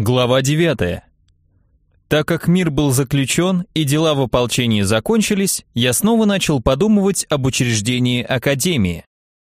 Глава 9. Так как мир был заключен и дела в ополчении закончились, я снова начал подумывать об учреждении академии.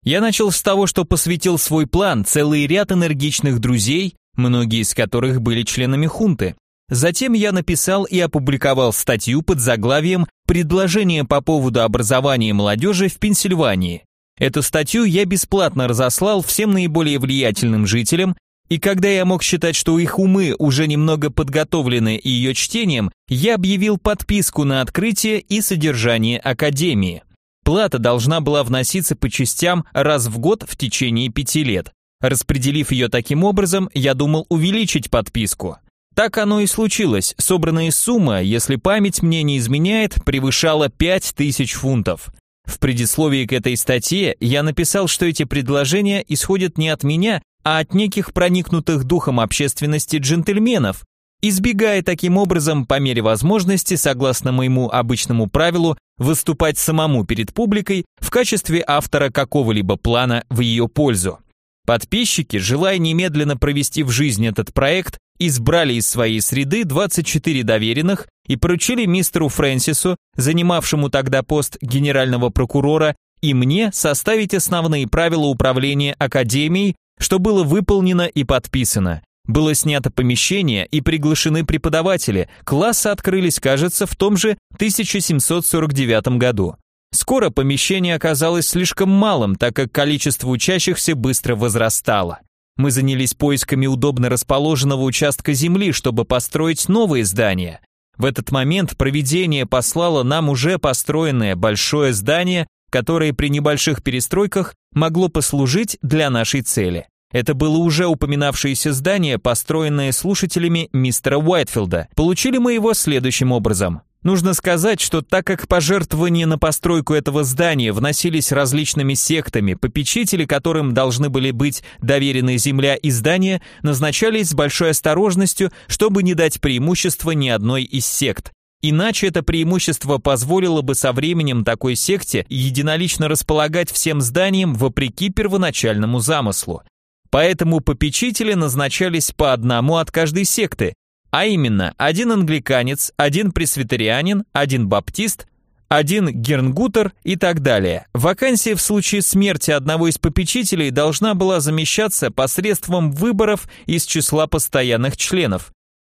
Я начал с того, что посвятил свой план целый ряд энергичных друзей, многие из которых были членами хунты. Затем я написал и опубликовал статью под заглавием «Предложение по поводу образования молодежи в Пенсильвании». Эту статью я бесплатно разослал всем наиболее влиятельным жителям и когда я мог считать, что их умы уже немного подготовлены ее чтением, я объявил подписку на открытие и содержание Академии. Плата должна была вноситься по частям раз в год в течение пяти лет. Распределив ее таким образом, я думал увеличить подписку. Так оно и случилось. Собранная сумма, если память мне не изменяет, превышала 5000 фунтов. В предисловии к этой статье я написал, что эти предложения исходят не от меня, а от неких проникнутых духом общественности джентльменов, избегая таким образом по мере возможности, согласно моему обычному правилу, выступать самому перед публикой в качестве автора какого-либо плана в ее пользу. Подписчики, желая немедленно провести в жизнь этот проект, избрали из своей среды 24 доверенных и поручили мистеру Фрэнсису, занимавшему тогда пост генерального прокурора, и мне составить основные правила управления академией что было выполнено и подписано. Было снято помещение и приглашены преподаватели, классы открылись, кажется, в том же 1749 году. Скоро помещение оказалось слишком малым, так как количество учащихся быстро возрастало. Мы занялись поисками удобно расположенного участка земли, чтобы построить новые здания. В этот момент проведение послало нам уже построенное большое здание которое при небольших перестройках могло послужить для нашей цели. Это было уже упоминавшееся здание, построенное слушателями мистера Уайтфилда. Получили мы его следующим образом. Нужно сказать, что так как пожертвования на постройку этого здания вносились различными сектами, попечители, которым должны были быть доверены земля и здания, назначались с большой осторожностью, чтобы не дать преимущества ни одной из сект. Иначе это преимущество позволило бы со временем такой секте единолично располагать всем зданием вопреки первоначальному замыслу. Поэтому попечители назначались по одному от каждой секты, а именно один англиканец, один пресвитерианин, один баптист, один гернгутер и так далее. Вакансия в случае смерти одного из попечителей должна была замещаться посредством выборов из числа постоянных членов.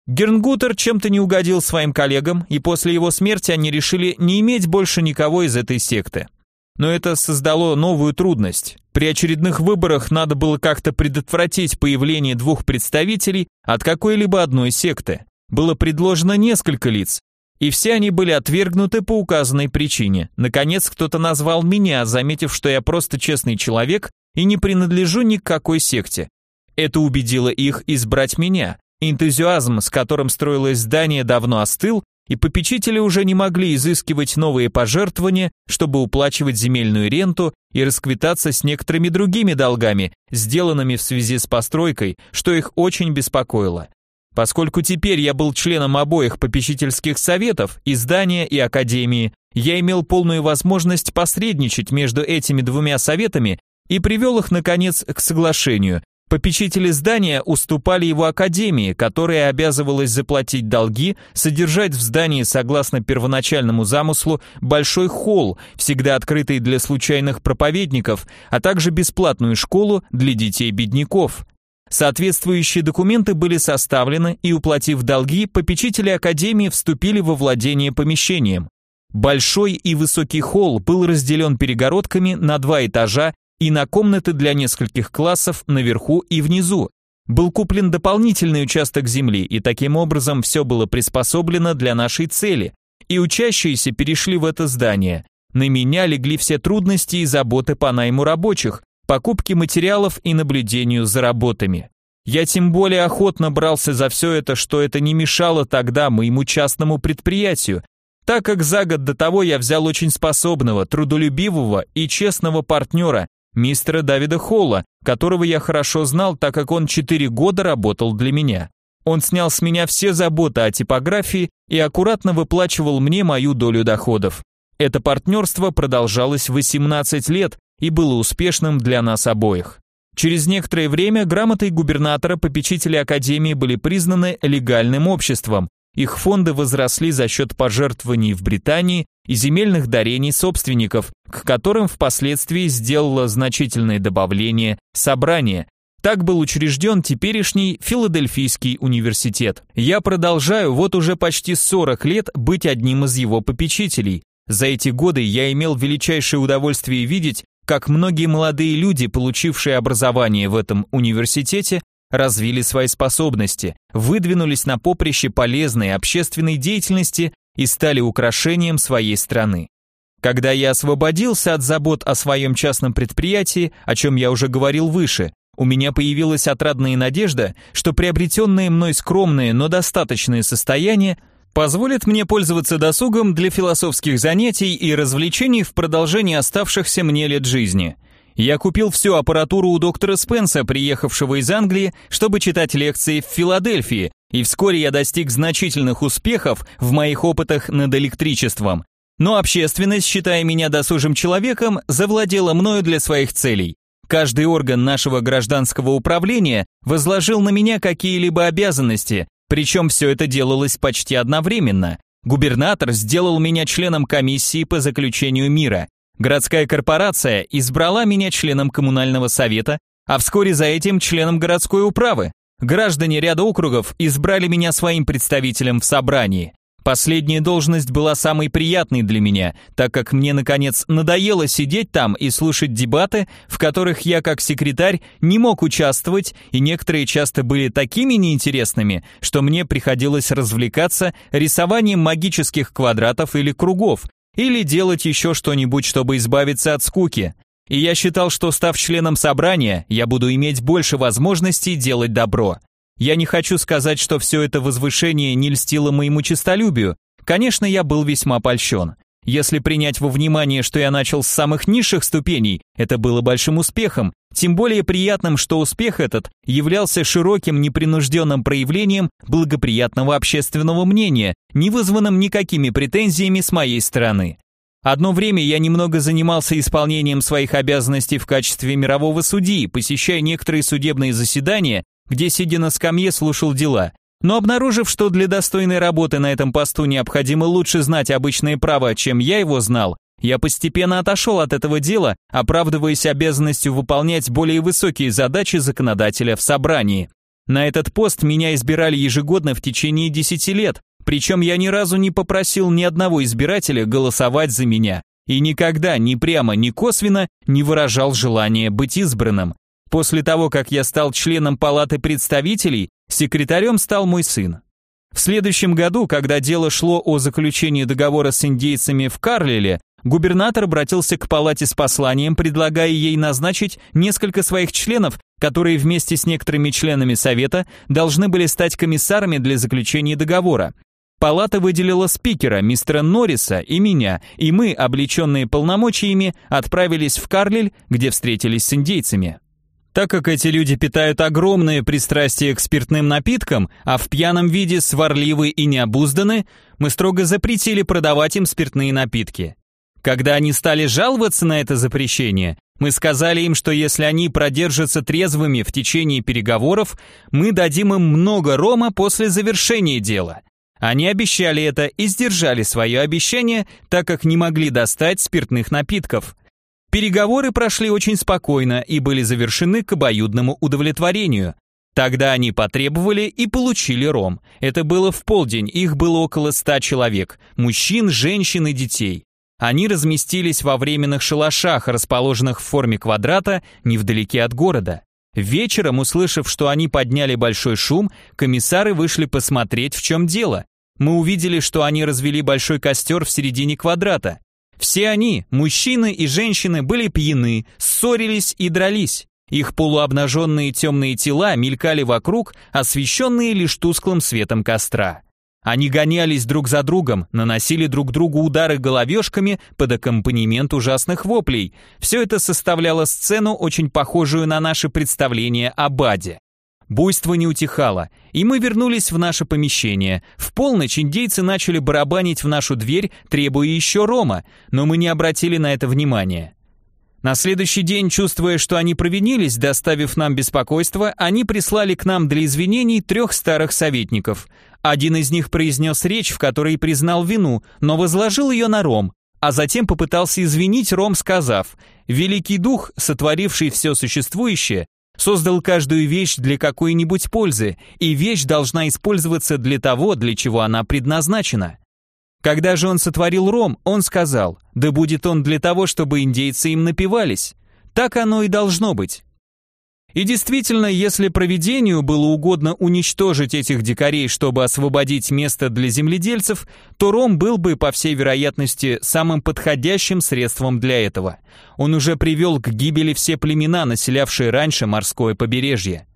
Гернгутер чем-то не угодил своим коллегам, и после его смерти они решили не иметь больше никого из этой секты. Но это создало новую трудность. При очередных выборах надо было как-то предотвратить появление двух представителей от какой-либо одной секты. Было предложено несколько лиц, и все они были отвергнуты по указанной причине. Наконец кто-то назвал меня, заметив, что я просто честный человек и не принадлежу ни к какой секте. Это убедило их избрать меня, Энтузиазм, с которым строилось здание, давно остыл, и попечители уже не могли изыскивать новые пожертвования, чтобы уплачивать земельную ренту и расквитаться с некоторыми другими долгами, сделанными в связи с постройкой, что их очень беспокоило. Поскольку теперь я был членом обоих попечительских советов, и здания, и академии, я имел полную возможность посредничать между этими двумя советами и привел их, наконец, к соглашению, Попечители здания уступали его академии, которая обязывалась заплатить долги, содержать в здании согласно первоначальному замыслу большой холл, всегда открытый для случайных проповедников, а также бесплатную школу для детей-бедняков. Соответствующие документы были составлены, и уплатив долги, попечители академии вступили во владение помещением. Большой и высокий холл был разделен перегородками на два этажа и на комнаты для нескольких классов наверху и внизу. Был куплен дополнительный участок земли, и таким образом все было приспособлено для нашей цели, и учащиеся перешли в это здание. На меня легли все трудности и заботы по найму рабочих, покупке материалов и наблюдению за работами. Я тем более охотно брался за все это, что это не мешало тогда моему частному предприятию, так как за год до того я взял очень способного, трудолюбивого и честного партнера, мистера Давида Холла, которого я хорошо знал, так как он 4 года работал для меня. Он снял с меня все заботы о типографии и аккуратно выплачивал мне мою долю доходов. Это партнерство продолжалось 18 лет и было успешным для нас обоих. Через некоторое время грамотой губернатора попечители Академии были признаны легальным обществом. Их фонды возросли за счет пожертвований в Британии и земельных дарений собственников, к которым впоследствии сделало значительное добавление собрание. Так был учрежден теперешний Филадельфийский университет. Я продолжаю вот уже почти 40 лет быть одним из его попечителей. За эти годы я имел величайшее удовольствие видеть, как многие молодые люди, получившие образование в этом университете, развили свои способности, выдвинулись на поприще полезной общественной деятельности и стали украшением своей страны. Когда я освободился от забот о своем частном предприятии, о чем я уже говорил выше, у меня появилась отрадная надежда, что приобретенное мной скромное, но достаточное состояние позволит мне пользоваться досугом для философских занятий и развлечений в продолжении оставшихся мне лет жизни. Я купил всю аппаратуру у доктора Спенса, приехавшего из Англии, чтобы читать лекции в Филадельфии, и вскоре я достиг значительных успехов в моих опытах над электричеством. Но общественность, считая меня досужим человеком, завладела мною для своих целей. Каждый орган нашего гражданского управления возложил на меня какие-либо обязанности, причем все это делалось почти одновременно. Губернатор сделал меня членом комиссии по заключению мира. Городская корпорация избрала меня членом коммунального совета, а вскоре за этим членом городской управы. Граждане ряда округов избрали меня своим представителем в собрании. Последняя должность была самой приятной для меня, так как мне, наконец, надоело сидеть там и слушать дебаты, в которых я, как секретарь, не мог участвовать, и некоторые часто были такими неинтересными, что мне приходилось развлекаться рисованием магических квадратов или кругов, или делать еще что-нибудь, чтобы избавиться от скуки. И я считал, что став членом собрания, я буду иметь больше возможностей делать добро. Я не хочу сказать, что все это возвышение не льстило моему честолюбию. Конечно, я был весьма польщен. Если принять во внимание, что я начал с самых низших ступеней, это было большим успехом, тем более приятным, что успех этот являлся широким непринужденным проявлением благоприятного общественного мнения, не вызванным никакими претензиями с моей стороны. Одно время я немного занимался исполнением своих обязанностей в качестве мирового судьи, посещая некоторые судебные заседания где, сидя на скамье, слушал дела. Но обнаружив, что для достойной работы на этом посту необходимо лучше знать обычное право, чем я его знал, я постепенно отошел от этого дела, оправдываясь обязанностью выполнять более высокие задачи законодателя в собрании. На этот пост меня избирали ежегодно в течение 10 лет, причем я ни разу не попросил ни одного избирателя голосовать за меня и никогда ни прямо, ни косвенно не выражал желания быть избранным. После того, как я стал членом Палаты представителей, секретарем стал мой сын. В следующем году, когда дело шло о заключении договора с индейцами в Карлиле, губернатор обратился к палате с посланием, предлагая ей назначить несколько своих членов, которые вместе с некоторыми членами совета должны были стать комиссарами для заключения договора. Палата выделила спикера, мистера Норриса и меня, и мы, облеченные полномочиями, отправились в Карлиль, где встретились с индейцами. Так как эти люди питают огромное пристрастие к спиртным напиткам, а в пьяном виде сварливы и необузданы, мы строго запретили продавать им спиртные напитки. Когда они стали жаловаться на это запрещение, мы сказали им, что если они продержатся трезвыми в течение переговоров, мы дадим им много рома после завершения дела. Они обещали это и сдержали свое обещание, так как не могли достать спиртных напитков. Переговоры прошли очень спокойно и были завершены к обоюдному удовлетворению. Тогда они потребовали и получили ром. Это было в полдень, их было около ста человек, мужчин, женщин и детей. Они разместились во временных шалашах, расположенных в форме квадрата, невдалеке от города. Вечером, услышав, что они подняли большой шум, комиссары вышли посмотреть, в чем дело. Мы увидели, что они развели большой костер в середине квадрата. Все они, мужчины и женщины, были пьяны, ссорились и дрались. Их полуобнаженные темные тела мелькали вокруг, освещенные лишь тусклым светом костра. Они гонялись друг за другом, наносили друг другу удары головешками под аккомпанемент ужасных воплей. Все это составляло сцену, очень похожую на наше представление о Баде. Буйство не утихало, и мы вернулись в наше помещение. В полночь индейцы начали барабанить в нашу дверь, требуя еще рома, но мы не обратили на это внимания. На следующий день, чувствуя, что они провинились, доставив нам беспокойство, они прислали к нам для извинений трех старых советников. Один из них произнес речь, в которой признал вину, но возложил ее на Ром, а затем попытался извинить Ром, сказав «Великий Дух, сотворивший все существующее, создал каждую вещь для какой-нибудь пользы, и вещь должна использоваться для того, для чего она предназначена. Когда же он сотворил ром, он сказал, да будет он для того, чтобы индейцы им напивались. Так оно и должно быть. И действительно, если проведению было угодно уничтожить этих дикарей, чтобы освободить место для земледельцев, то ром был бы, по всей вероятности, самым подходящим средством для этого. Он уже привел к гибели все племена, населявшие раньше морское побережье.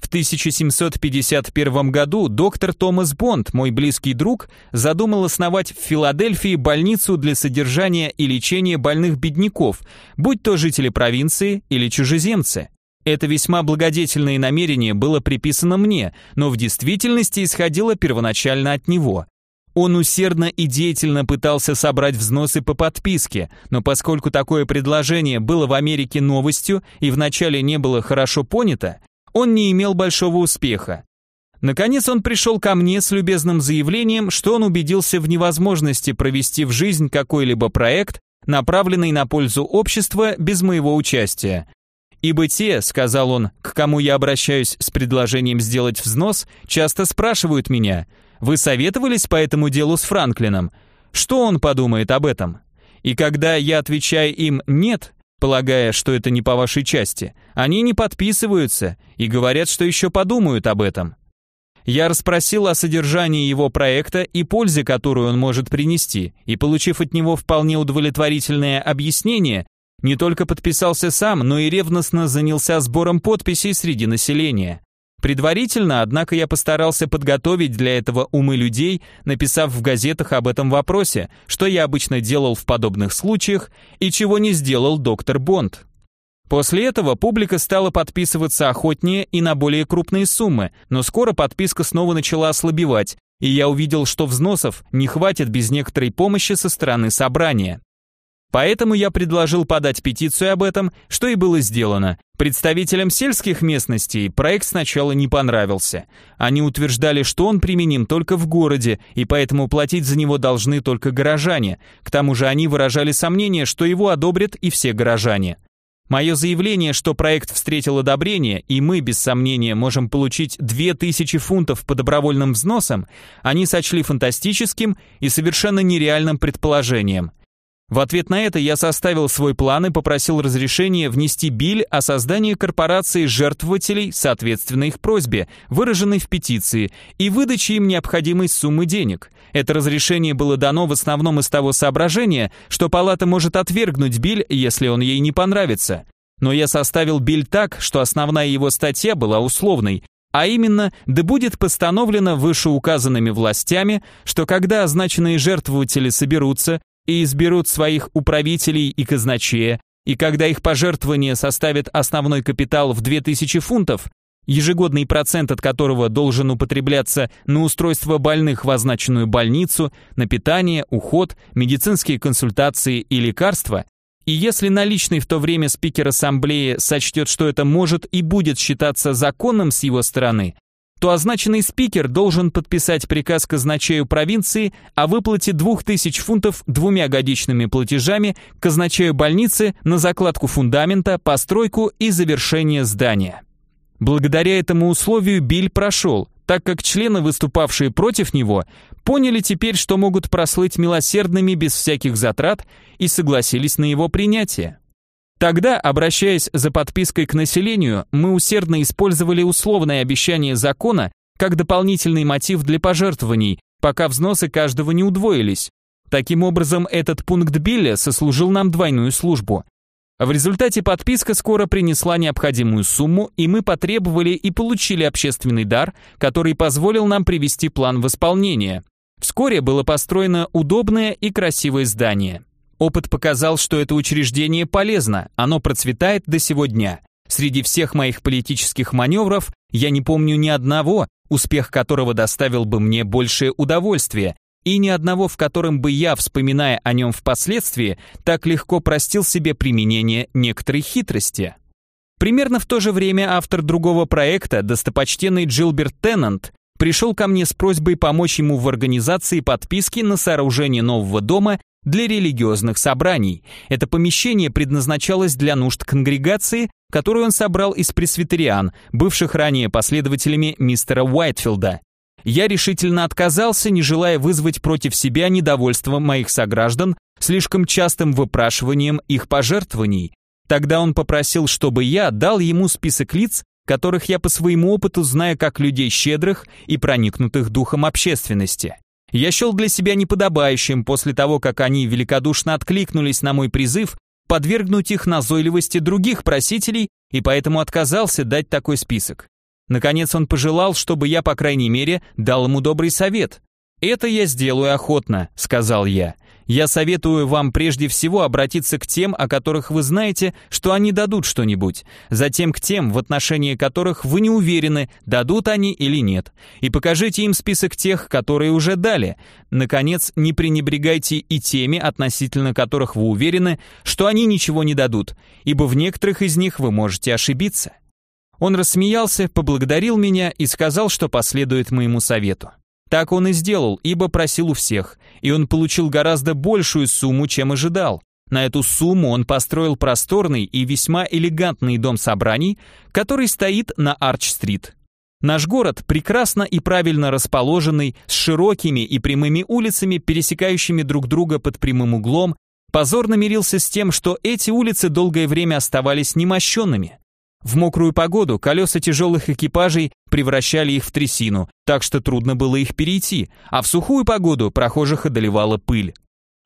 В 1751 году доктор Томас Бонд, мой близкий друг, задумал основать в Филадельфии больницу для содержания и лечения больных бедняков, будь то жители провинции или чужеземцы. Это весьма благодетельное намерение было приписано мне, но в действительности исходило первоначально от него. Он усердно и деятельно пытался собрать взносы по подписке, но поскольку такое предложение было в Америке новостью и вначале не было хорошо понято, он не имел большого успеха. Наконец он пришел ко мне с любезным заявлением, что он убедился в невозможности провести в жизнь какой-либо проект, направленный на пользу общества без моего участия. «Ибо те, — сказал он, — к кому я обращаюсь с предложением сделать взнос, часто спрашивают меня, вы советовались по этому делу с Франклином? Что он подумает об этом? И когда я отвечаю им «нет», полагая, что это не по вашей части, они не подписываются и говорят, что еще подумают об этом. Я расспросил о содержании его проекта и пользе, которую он может принести, и, получив от него вполне удовлетворительное объяснение, не только подписался сам, но и ревностно занялся сбором подписей среди населения. Предварительно, однако, я постарался подготовить для этого умы людей, написав в газетах об этом вопросе, что я обычно делал в подобных случаях и чего не сделал доктор Бонд. После этого публика стала подписываться охотнее и на более крупные суммы, но скоро подписка снова начала ослабевать, и я увидел, что взносов не хватит без некоторой помощи со стороны собрания. Поэтому я предложил подать петицию об этом, что и было сделано. Представителям сельских местностей проект сначала не понравился. Они утверждали, что он применим только в городе, и поэтому платить за него должны только горожане. К тому же они выражали сомнение, что его одобрят и все горожане. Мое заявление, что проект встретил одобрение, и мы, без сомнения, можем получить 2000 фунтов по добровольным взносам, они сочли фантастическим и совершенно нереальным предположением – в ответ на это я составил свой план и попросил разрешения внести биль о создании корпорации жертвователей соответственно их просьбе, выраженной в петиции, и выдаче им необходимой суммы денег. Это разрешение было дано в основном из того соображения, что палата может отвергнуть биль, если он ей не понравится. Но я составил биль так, что основная его статья была условной, а именно, да будет постановлено вышеуказанными властями, что когда означенные жертвователи соберутся, и изберут своих управителей и казначея, и когда их пожертвования составят основной капитал в 2000 фунтов, ежегодный процент от которого должен употребляться на устройство больных в означенную больницу, на питание, уход, медицинские консультации и лекарства, и если наличный в то время спикер ассамблеи сочтет, что это может и будет считаться законным с его стороны, то означенный спикер должен подписать приказ казначею провинции о выплате 2000 фунтов двумя годичными платежами казначею больницы на закладку фундамента, постройку и завершение здания. Благодаря этому условию Биль прошел, так как члены, выступавшие против него, поняли теперь, что могут прослыть милосердными без всяких затрат и согласились на его принятие. Тогда, обращаясь за подпиской к населению, мы усердно использовали условное обещание закона как дополнительный мотив для пожертвований, пока взносы каждого не удвоились. Таким образом, этот пункт Билля сослужил нам двойную службу. В результате подписка скоро принесла необходимую сумму, и мы потребовали и получили общественный дар, который позволил нам привести план в исполнение. Вскоре было построено удобное и красивое здание. Опыт показал, что это учреждение полезно, оно процветает до сего дня. Среди всех моих политических маневров я не помню ни одного, успех которого доставил бы мне большее удовольствие, и ни одного, в котором бы я, вспоминая о нем впоследствии, так легко простил себе применение некоторой хитрости. Примерно в то же время автор другого проекта, достопочтенный Джилберт Теннант, пришел ко мне с просьбой помочь ему в организации подписки на сооружение нового дома для религиозных собраний. Это помещение предназначалось для нужд конгрегации, которую он собрал из пресвитериан, бывших ранее последователями мистера Уайтфилда. Я решительно отказался, не желая вызвать против себя недовольство моих сограждан слишком частым выпрашиванием их пожертвований. Тогда он попросил, чтобы я дал ему список лиц, которых я по своему опыту знаю как людей щедрых и проникнутых духом общественности. Я счел для себя неподобающим после того, как они великодушно откликнулись на мой призыв подвергнуть их назойливости других просителей и поэтому отказался дать такой список. Наконец он пожелал, чтобы я, по крайней мере, дал ему добрый совет. «Это я сделаю охотно», — сказал я. «Я советую вам прежде всего обратиться к тем, о которых вы знаете, что они дадут что-нибудь, затем к тем, в отношении которых вы не уверены, дадут они или нет, и покажите им список тех, которые уже дали. Наконец, не пренебрегайте и теми, относительно которых вы уверены, что они ничего не дадут, ибо в некоторых из них вы можете ошибиться». Он рассмеялся, поблагодарил меня и сказал, что последует моему совету. Так он и сделал, ибо просил у всех, и он получил гораздо большую сумму, чем ожидал. На эту сумму он построил просторный и весьма элегантный дом собраний, который стоит на Арч-стрит. Наш город прекрасно и правильно расположенный, с широкими и прямыми улицами, пересекающими друг друга под прямым углом, позорно мирился с тем, что эти улицы долгое время оставались немощенными. В мокрую погоду колеса тяжелых экипажей превращали их в трясину, так что трудно было их перейти, а в сухую погоду прохожих одолевала пыль.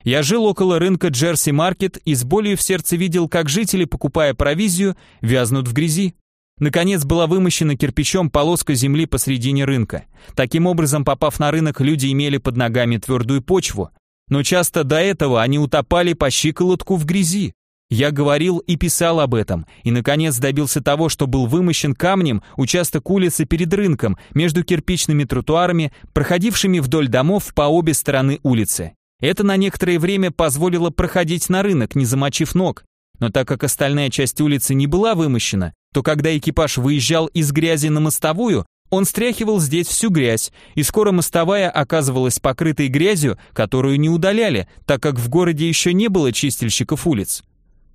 Я жил около рынка Джерси Маркет и с болью в сердце видел, как жители, покупая провизию, вязнут в грязи. Наконец была вымощена кирпичом полоска земли посредине рынка. Таким образом, попав на рынок, люди имели под ногами твердую почву. Но часто до этого они утопали по щиколотку в грязи. Я говорил и писал об этом, и, наконец, добился того, что был вымощен камнем участок улицы перед рынком, между кирпичными тротуарами, проходившими вдоль домов по обе стороны улицы. Это на некоторое время позволило проходить на рынок, не замочив ног. Но так как остальная часть улицы не была вымощена, то когда экипаж выезжал из грязи на мостовую, он стряхивал здесь всю грязь, и скоро мостовая оказывалась покрытой грязью, которую не удаляли, так как в городе еще не было чистильщиков улиц.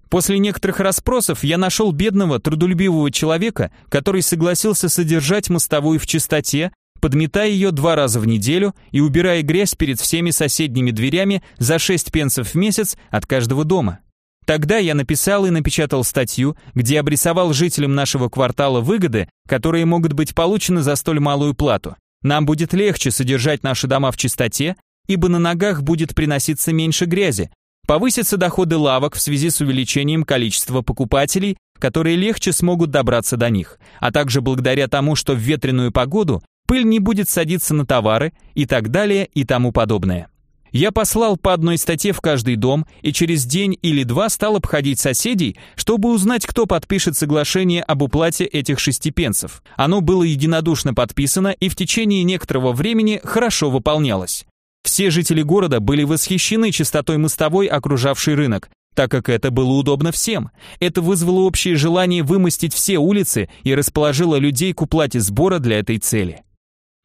После некоторых расспросов я нашел бедного, трудолюбивого человека, который согласился содержать мостовую в чистоте, подметая ее два раза в неделю и убирая грязь перед всеми соседними дверями за 6 пенсов в месяц от каждого дома. Тогда я написал и напечатал статью, где обрисовал жителям нашего квартала выгоды, которые могут быть получены за столь малую плату. Нам будет легче содержать наши дома в чистоте, ибо на ногах будет приноситься меньше грязи, Повысятся доходы лавок в связи с увеличением количества покупателей, которые легче смогут добраться до них, а также благодаря тому, что в ветреную погоду пыль не будет садиться на товары и так далее и тому подобное. Я послал по одной статье в каждый дом и через день или два стал обходить соседей, чтобы узнать, кто подпишет соглашение об уплате этих шести пенсов. Оно было единодушно подписано и в течение некоторого времени хорошо выполнялось. Все жители города были восхищены чистотой мостовой, окружавшей рынок, так как это было удобно всем. Это вызвало общее желание вымостить все улицы и расположило людей к уплате сбора для этой цели.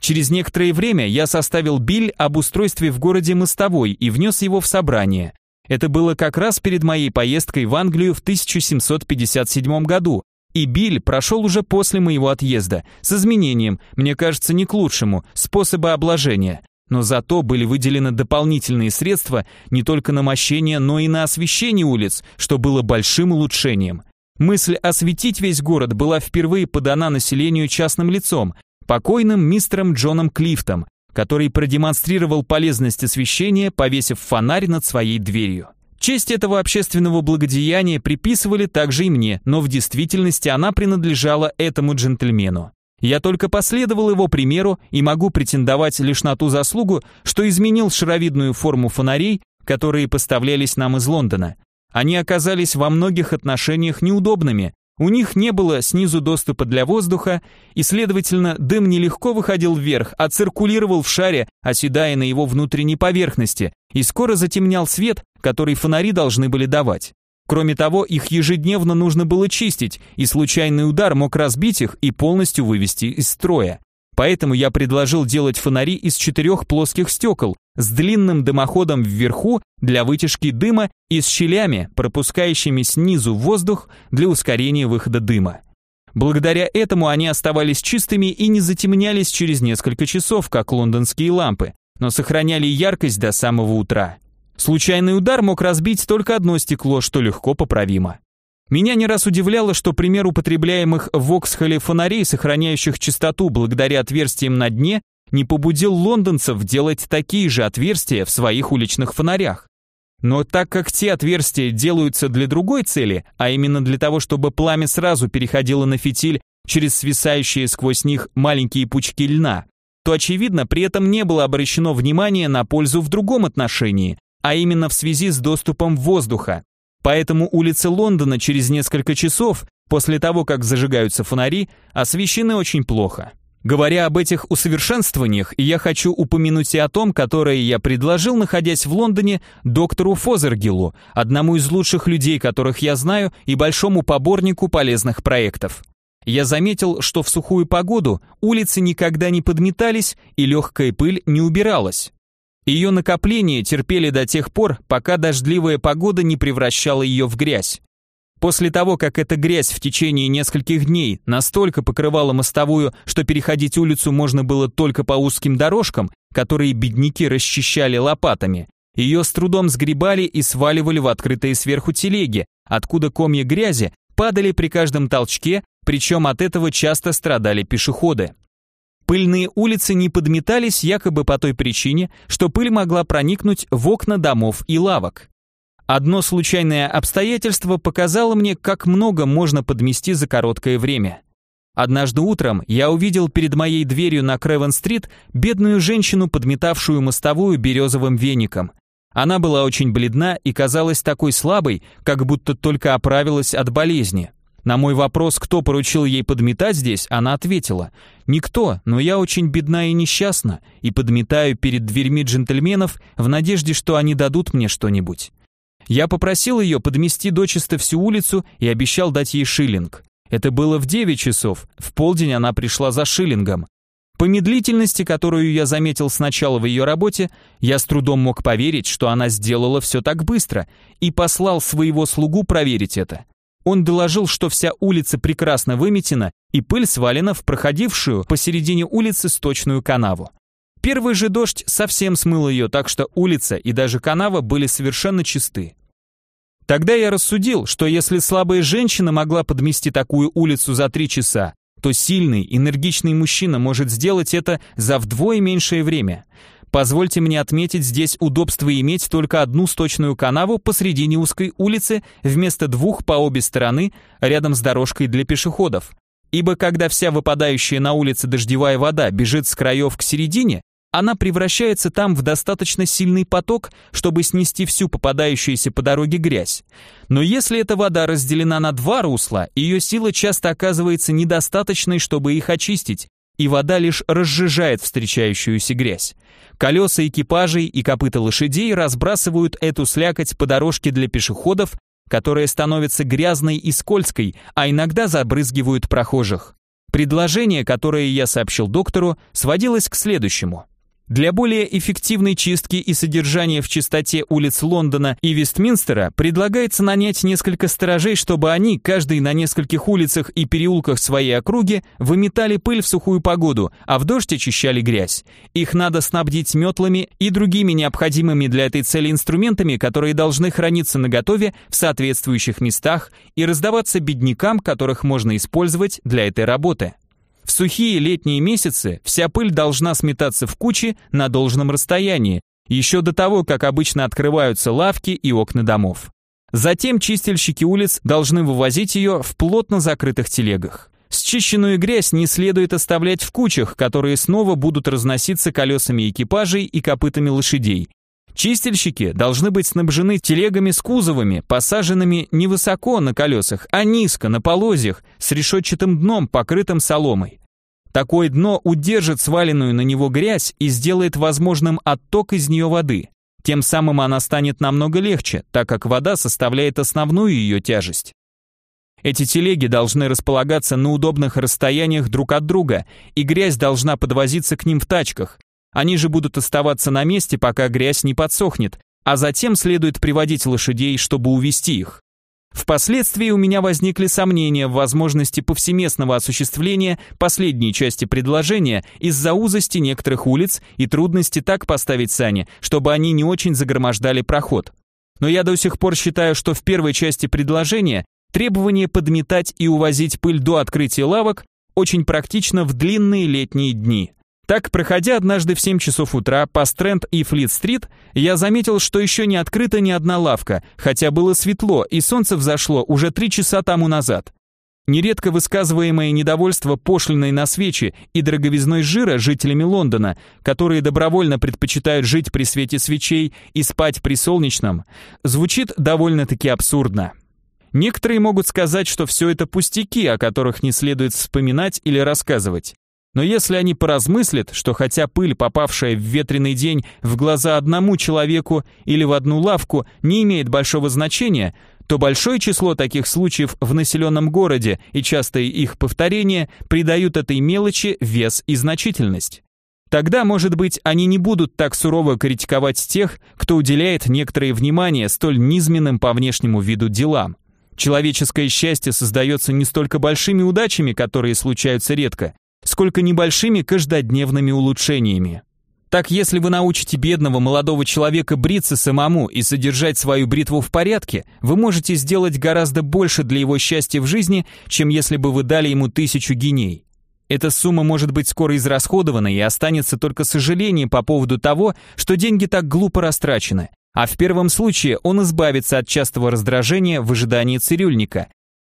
Через некоторое время я составил биль об устройстве в городе мостовой и внес его в собрание. Это было как раз перед моей поездкой в Англию в 1757 году, и биль прошел уже после моего отъезда, с изменением, мне кажется, не к лучшему, способа обложения но зато были выделены дополнительные средства не только на мощение, но и на освещение улиц, что было большим улучшением. Мысль осветить весь город была впервые подана населению частным лицом, покойным мистером Джоном Клифтом, который продемонстрировал полезность освещения, повесив фонарь над своей дверью. Честь этого общественного благодеяния приписывали также и мне, но в действительности она принадлежала этому джентльмену. Я только последовал его примеру и могу претендовать лишь на ту заслугу, что изменил шаровидную форму фонарей, которые поставлялись нам из Лондона. Они оказались во многих отношениях неудобными, У них не было снизу доступа для воздуха, и, следовательно, дым нелегко выходил вверх, а циркулировал в шаре, оседая на его внутренней поверхности, и скоро затемнял свет, который фонари должны были давать. Кроме того, их ежедневно нужно было чистить, и случайный удар мог разбить их и полностью вывести из строя. Поэтому я предложил делать фонари из четырех плоских стекол с длинным дымоходом вверху для вытяжки дыма и с щелями, пропускающими снизу воздух для ускорения выхода дыма. Благодаря этому они оставались чистыми и не затемнялись через несколько часов, как лондонские лампы, но сохраняли яркость до самого утра. Случайный удар мог разбить только одно стекло, что легко поправимо. Меня не раз удивляло, что пример употребляемых в Оксхоле фонарей, сохраняющих чистоту благодаря отверстиям на дне, не побудил лондонцев делать такие же отверстия в своих уличных фонарях. Но так как те отверстия делаются для другой цели, а именно для того, чтобы пламя сразу переходило на фитиль через свисающие сквозь них маленькие пучки льна, то, очевидно, при этом не было обращено внимание на пользу в другом отношении, а именно в связи с доступом воздуха. Поэтому улицы Лондона через несколько часов, после того, как зажигаются фонари, освещены очень плохо. Говоря об этих усовершенствованиях, я хочу упомянуть и о том, которое я предложил, находясь в Лондоне, доктору Фозергилу, одному из лучших людей, которых я знаю, и большому поборнику полезных проектов. Я заметил, что в сухую погоду улицы никогда не подметались и легкая пыль не убиралась. Ее накопления терпели до тех пор, пока дождливая погода не превращала ее в грязь. После того, как эта грязь в течение нескольких дней настолько покрывала мостовую, что переходить улицу можно было только по узким дорожкам, которые бедняки расчищали лопатами, ее с трудом сгребали и сваливали в открытые сверху телеги, откуда комья грязи падали при каждом толчке, причем от этого часто страдали пешеходы. Пыльные улицы не подметались якобы по той причине, что пыль могла проникнуть в окна домов и лавок. Одно случайное обстоятельство показало мне, как много можно подмести за короткое время. Однажды утром я увидел перед моей дверью на Кревен-стрит бедную женщину, подметавшую мостовую березовым веником. Она была очень бледна и казалась такой слабой, как будто только оправилась от болезни. На мой вопрос, кто поручил ей подметать здесь, она ответила, «Никто, но я очень бедна и несчастна, и подметаю перед дверьми джентльменов в надежде, что они дадут мне что-нибудь». Я попросил ее подмести дочисто всю улицу и обещал дать ей шиллинг. Это было в 9 часов, в полдень она пришла за шиллингом. По медлительности, которую я заметил сначала в ее работе, я с трудом мог поверить, что она сделала все так быстро, и послал своего слугу проверить это. Он доложил, что вся улица прекрасно выметена и пыль свалена в проходившую посередине улицы сточную канаву. Первый же дождь совсем смыл ее, так что улица и даже канава были совершенно чисты. Тогда я рассудил, что если слабая женщина могла подмести такую улицу за три часа, то сильный, энергичный мужчина может сделать это за вдвое меньшее время. Позвольте мне отметить здесь удобство иметь только одну сточную канаву посредине узкой улицы вместо двух по обе стороны рядом с дорожкой для пешеходов. Ибо когда вся выпадающая на улице дождевая вода бежит с краев к середине, она превращается там в достаточно сильный поток, чтобы снести всю попадающуюся по дороге грязь. Но если эта вода разделена на два русла, ее сила часто оказывается недостаточной, чтобы их очистить, и вода лишь разжижает встречающуюся грязь. Колеса экипажей и копыта лошадей разбрасывают эту слякоть по дорожке для пешеходов, которая становится грязной и скользкой, а иногда забрызгивают прохожих. Предложение, которое я сообщил доктору, сводилось к следующему. Для более эффективной чистки и содержания в чистоте улиц Лондона и Вестминстера предлагается нанять несколько сторожей, чтобы они, каждый на нескольких улицах и переулках своей округи, выметали пыль в сухую погоду, а в дождь очищали грязь. Их надо снабдить метлами и другими необходимыми для этой цели инструментами, которые должны храниться наготове в соответствующих местах и раздаваться беднякам, которых можно использовать для этой работы. В сухие летние месяцы вся пыль должна сметаться в кучи на должном расстоянии, еще до того, как обычно открываются лавки и окна домов. Затем чистильщики улиц должны вывозить ее в плотно закрытых телегах. Счищенную грязь не следует оставлять в кучах, которые снова будут разноситься колесами экипажей и копытами лошадей. Чистильщики должны быть снабжены телегами с кузовами, посаженными не высоко на колесах, а низко, на полозьях, с решетчатым дном, покрытым соломой. Такое дно удержит сваленную на него грязь и сделает возможным отток из нее воды. Тем самым она станет намного легче, так как вода составляет основную ее тяжесть. Эти телеги должны располагаться на удобных расстояниях друг от друга, и грязь должна подвозиться к ним в тачках, они же будут оставаться на месте, пока грязь не подсохнет, а затем следует приводить лошадей, чтобы увести их. Впоследствии у меня возникли сомнения в возможности повсеместного осуществления последней части предложения из-за узости некоторых улиц и трудности так поставить сани, чтобы они не очень загромождали проход. Но я до сих пор считаю, что в первой части предложения требование подметать и увозить пыль до открытия лавок очень практично в длинные летние дни. Так, проходя однажды в 7 часов утра по Стрэнд и Флит-стрит, я заметил, что еще не открыта ни одна лавка, хотя было светло и солнце взошло уже три часа тому назад. Нередко высказываемое недовольство пошлиной на свечи и дороговизной жира жителями Лондона, которые добровольно предпочитают жить при свете свечей и спать при солнечном, звучит довольно-таки абсурдно. Некоторые могут сказать, что все это пустяки, о которых не следует вспоминать или рассказывать. Но если они поразмыслят, что хотя пыль, попавшая в ветреный день в глаза одному человеку или в одну лавку, не имеет большого значения, то большое число таких случаев в населенном городе и частое их повторение придают этой мелочи вес и значительность. Тогда, может быть, они не будут так сурово критиковать тех, кто уделяет некоторое внимание столь низменным по внешнему виду делам. Человеческое счастье создается не столько большими удачами, которые случаются редко, сколько небольшими каждодневными улучшениями. Так, если вы научите бедного молодого человека бриться самому и содержать свою бритву в порядке, вы можете сделать гораздо больше для его счастья в жизни, чем если бы вы дали ему тысячу гиней. Эта сумма может быть скоро израсходована и останется только сожаление по поводу того, что деньги так глупо растрачены. А в первом случае он избавится от частого раздражения в ожидании цирюльника,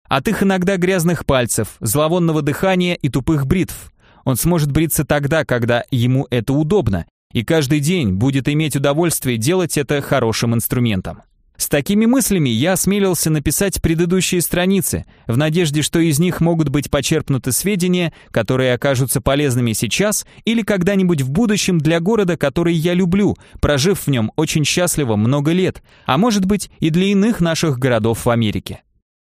от их иногда грязных пальцев, зловонного дыхания и тупых бритв. Он сможет бриться тогда, когда ему это удобно, и каждый день будет иметь удовольствие делать это хорошим инструментом. С такими мыслями я осмелился написать предыдущие страницы, в надежде, что из них могут быть почерпнуты сведения, которые окажутся полезными сейчас или когда-нибудь в будущем для города, который я люблю, прожив в нем очень счастливо много лет, а может быть и для иных наших городов в Америке.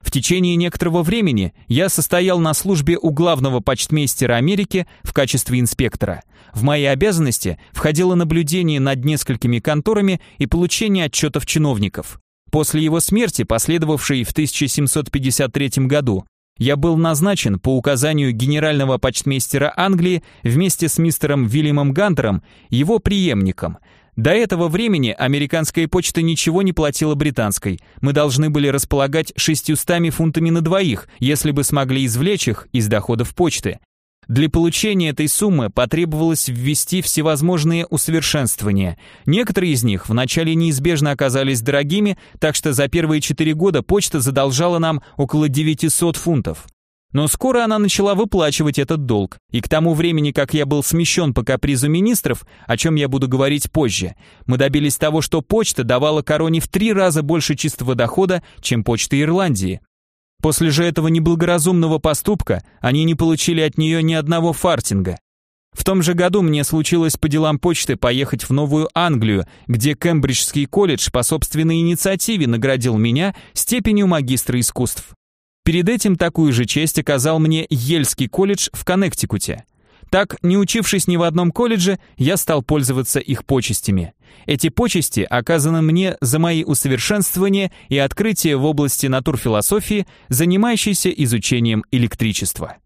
В течение некоторого времени я состоял на службе у главного почтмейстера Америки в качестве инспектора. В мои обязанности входило наблюдение над несколькими конторами и получение отчетов чиновников. После его смерти, последовавшей в 1753 году, я был назначен по указанию генерального почтмейстера Англии вместе с мистером Вильямом Гантером его преемником – до этого времени американская почта ничего не платила британской. Мы должны были располагать 600 фунтами на двоих, если бы смогли извлечь их из доходов почты. Для получения этой суммы потребовалось ввести всевозможные усовершенствования. Некоторые из них вначале неизбежно оказались дорогими, так что за первые 4 года почта задолжала нам около 900 фунтов. Но скоро она начала выплачивать этот долг, и к тому времени, как я был смещен по капризу министров, о чем я буду говорить позже, мы добились того, что почта давала короне в три раза больше чистого дохода, чем почта Ирландии. После же этого неблагоразумного поступка они не получили от нее ни одного фартинга. В том же году мне случилось по делам почты поехать в Новую Англию, где Кембриджский колледж по собственной инициативе наградил меня степенью магистра искусств. Перед этим такую же честь оказал мне Ельский колледж в Коннектикуте. Так, не учившись ни в одном колледже, я стал пользоваться их почестями. Эти почести оказаны мне за мои усовершенствования и открытия в области натурфилософии, занимающейся изучением электричества.